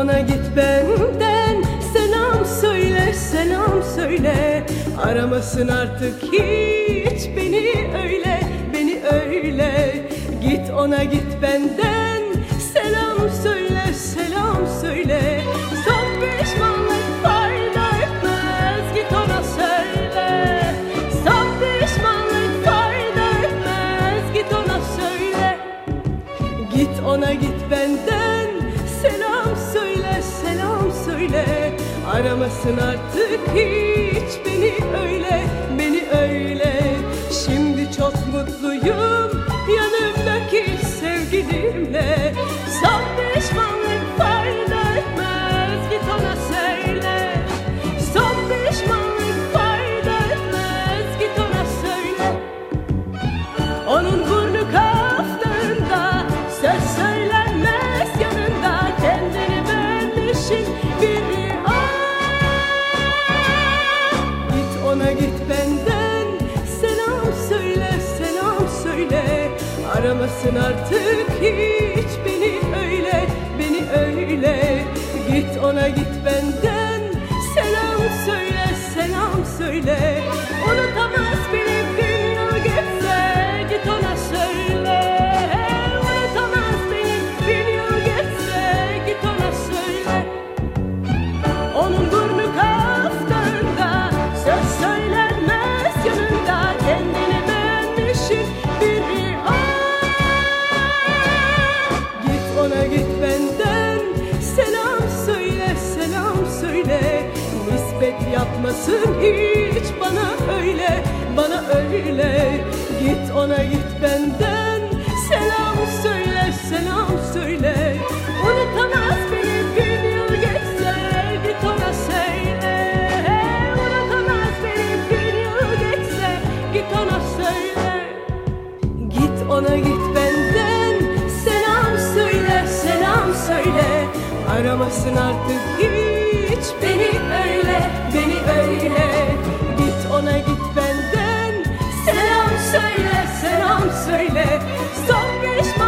Bana git benden. Selam söyle selam söyle. Aramasın artık hiç beni öyle beni öyle. Git ona git benden. Selam söyle selam söyle. Son pişmanlık etmez git ona söyle. Son pişmanlık etmez git ona söyle. Git ona git benden. Selam söyle. Aramasın artık hiç beni öyle Aramasın artık hiç beni öyle Beni öyle. Git ona git benden Nispet yapmasın hiç bana öyle Bana öyle. Git ona git benden Selam söyle selam söyle. Unutamaz beni bin yıl geçse Git ona söyle. Unutamaz beni bin yıl geçse Git ona söyle. Git ona git benden Selam söyle selam söyle. Aramasın artık hiç söyle. Son beş